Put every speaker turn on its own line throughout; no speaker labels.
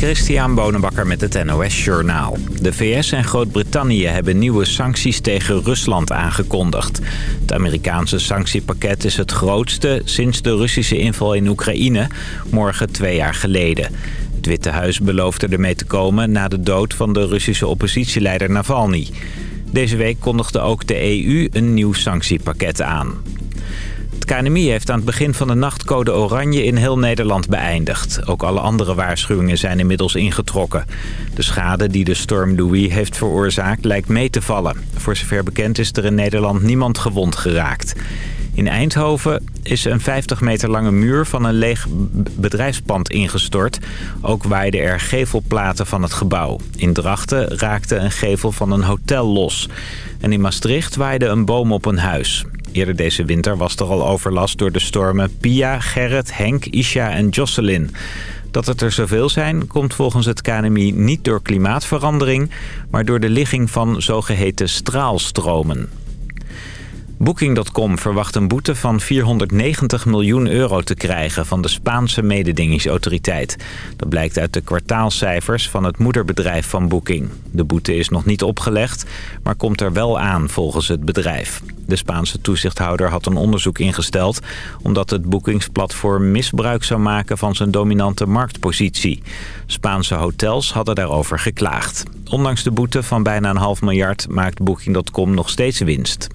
Christian Bonenbakker met het NOS Journaal. De VS en Groot-Brittannië hebben nieuwe sancties tegen Rusland aangekondigd. Het Amerikaanse sanctiepakket is het grootste sinds de Russische inval in Oekraïne, morgen twee jaar geleden. Het Witte Huis beloofde ermee te komen na de dood van de Russische oppositieleider Navalny. Deze week kondigde ook de EU een nieuw sanctiepakket aan. KNMI heeft aan het begin van de nacht code oranje in heel Nederland beëindigd. Ook alle andere waarschuwingen zijn inmiddels ingetrokken. De schade die de storm Louis heeft veroorzaakt lijkt mee te vallen. Voor zover bekend is er in Nederland niemand gewond geraakt. In Eindhoven is een 50 meter lange muur van een leeg bedrijfspand ingestort. Ook waaiden er gevelplaten van het gebouw. In Drachten raakte een gevel van een hotel los. En in Maastricht waaide een boom op een huis. Eerder deze winter was er al overlast door de stormen Pia, Gerrit, Henk, Isha en Jocelyn. Dat het er zoveel zijn komt volgens het KNMI niet door klimaatverandering... maar door de ligging van zogeheten straalstromen. Booking.com verwacht een boete van 490 miljoen euro te krijgen van de Spaanse mededingingsautoriteit. Dat blijkt uit de kwartaalcijfers van het moederbedrijf van Booking. De boete is nog niet opgelegd, maar komt er wel aan volgens het bedrijf. De Spaanse toezichthouder had een onderzoek ingesteld... omdat het boekingsplatform misbruik zou maken van zijn dominante marktpositie. Spaanse hotels hadden daarover geklaagd. Ondanks de boete van bijna een half miljard maakt Booking.com nog steeds winst.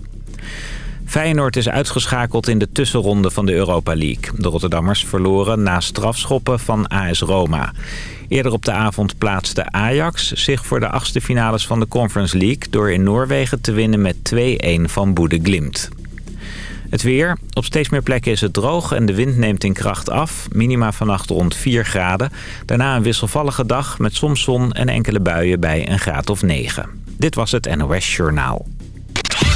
Feyenoord is uitgeschakeld in de tussenronde van de Europa League. De Rotterdammers verloren na strafschoppen van AS Roma. Eerder op de avond plaatste Ajax zich voor de achtste finales van de Conference League... door in Noorwegen te winnen met 2-1 van Boede Glimt. Het weer. Op steeds meer plekken is het droog en de wind neemt in kracht af. Minima vannacht rond 4 graden. Daarna een wisselvallige dag met soms zon en enkele buien bij een graad of 9. Dit was het NOS Journaal.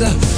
myself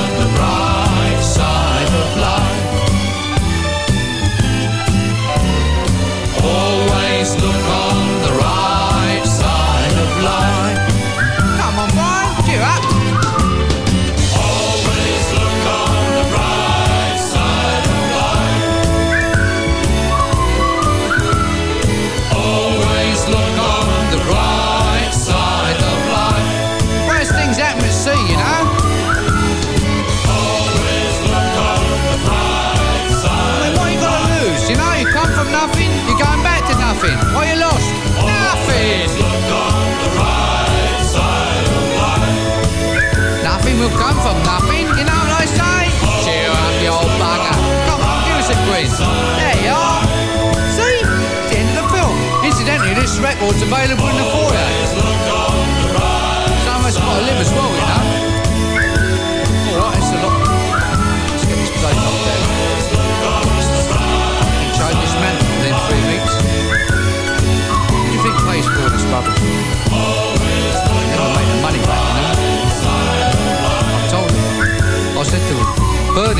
from nothing, you know what I say? Cheer up, you old bugger. Come on, give us a quiz. There you are. See? The end of the film. Incidentally, this record's available in the 40